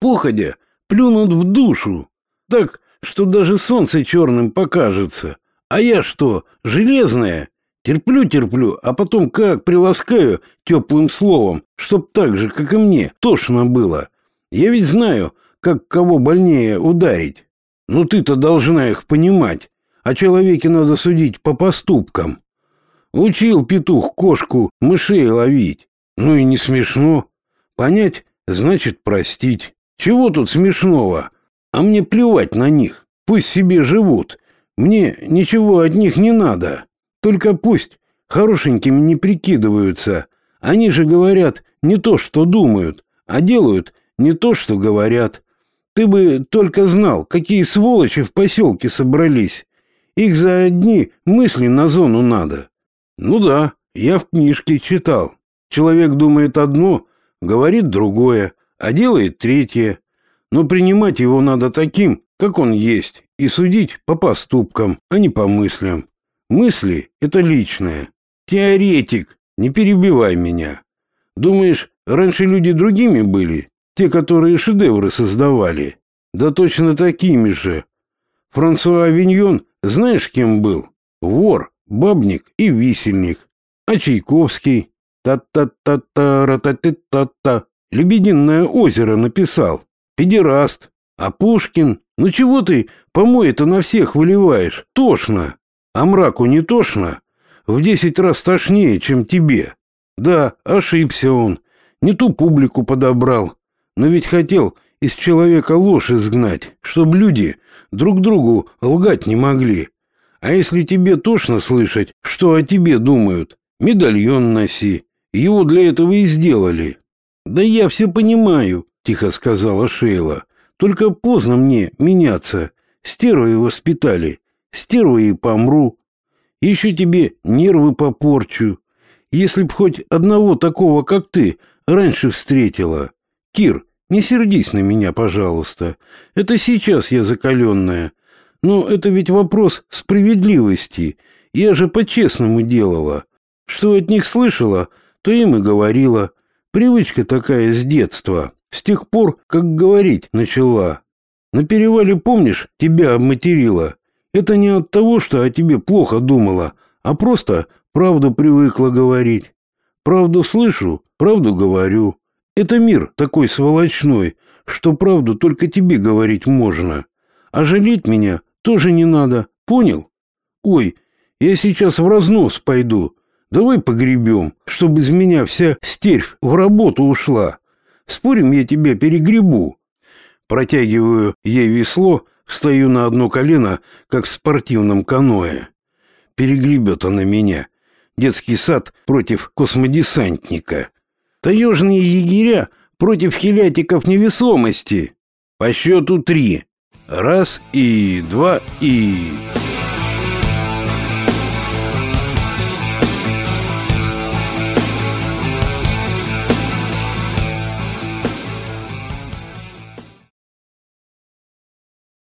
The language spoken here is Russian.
походя плюнут в душу. Так, что даже солнце черным покажется. А я что, железная? Терплю-терплю, а потом как приласкаю теплым словом, чтоб так же, как и мне, тошно было. Я ведь знаю, как кого больнее ударить. Ну ты-то должна их понимать. О человеке надо судить по поступкам. Учил петух кошку мышей ловить. Ну и не смешно. Понять значит простить. Чего тут смешного? А мне плевать на них. Пусть себе живут. Мне ничего от них не надо. Только пусть хорошенькими не прикидываются. Они же говорят не то, что думают, а делают не то, что говорят. Ты бы только знал, какие сволочи в поселке собрались. Их за одни мысли на зону надо. Ну да, я в книжке читал. Человек думает одно, говорит другое, а делает третье. Но принимать его надо таким, как он есть, и судить по поступкам, а не по мыслям. Мысли — это личное. Теоретик, не перебивай меня. Думаешь, раньше люди другими были? Те, которые шедевры создавали? Да точно такими же. Франсуа Авиньон знаешь, кем был? Вор, бабник и висельник. А Чайковский? Та-та-та-та-ра-та-та-та-та. Лебединое озеро написал. Педераст. А Пушкин? Ну чего ты помои-то на всех выливаешь? Тошно. А мраку не тошно? В десять раз тошнее, чем тебе. Да, ошибся он. Не ту публику подобрал. Но ведь хотел из человека ложь изгнать, чтобы люди друг другу лгать не могли. А если тебе тошно слышать, что о тебе думают, медальон носи. Его для этого и сделали. Да я все понимаю, тихо сказала Шейла. Только поздно мне меняться. Стервой воспитали. Стервой и помру. Еще тебе нервы попорчу. Если б хоть одного такого, как ты, раньше встретила. Кир, не сердись на меня, пожалуйста. Это сейчас я закаленная. Но это ведь вопрос справедливости. Я же по-честному делала. Что от них слышала, то им и говорила. Привычка такая с детства, с тех пор, как говорить начала. На перевале, помнишь, тебя обматерила. Это не от того, что о тебе плохо думала, а просто правду привыкла говорить. Правду слышу, правду говорю. Это мир такой сволочной, что правду только тебе говорить можно. А жалеть меня тоже не надо, понял? Ой, я сейчас в разнос пойду. Давай погребем, чтобы из меня вся стервь в работу ушла. Спорим, я тебя перегребу. Протягиваю ей весло, встаю на одно колено, как в спортивном каное. Перегребет она меня. Детский сад против космодесантника. Таежные егеря против хилятиков невесомости. По счету три. Раз и два и...